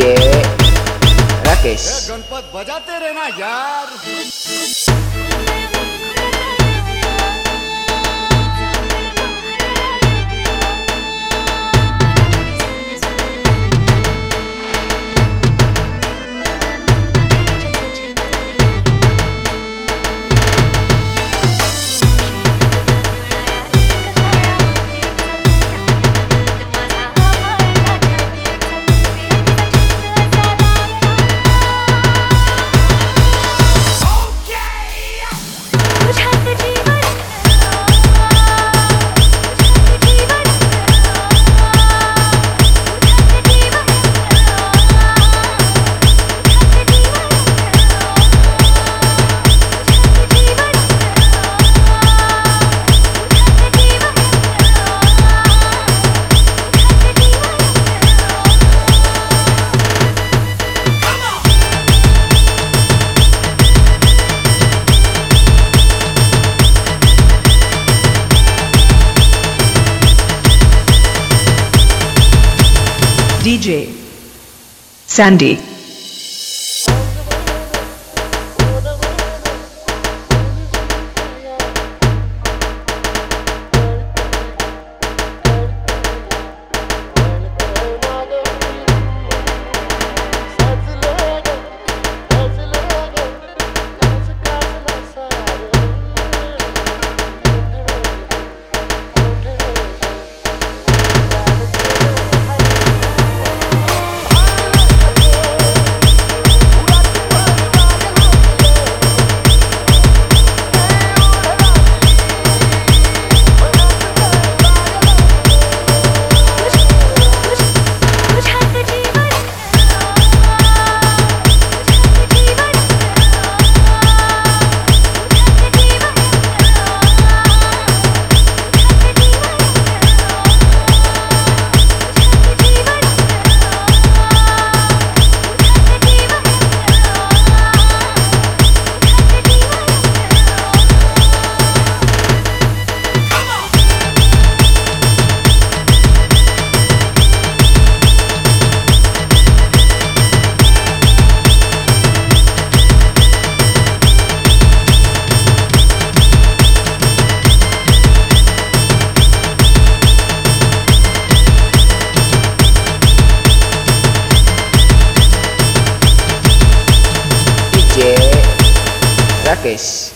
DJ Rakesh. Ganpat बजाते रहना यार। DJ Sandy guys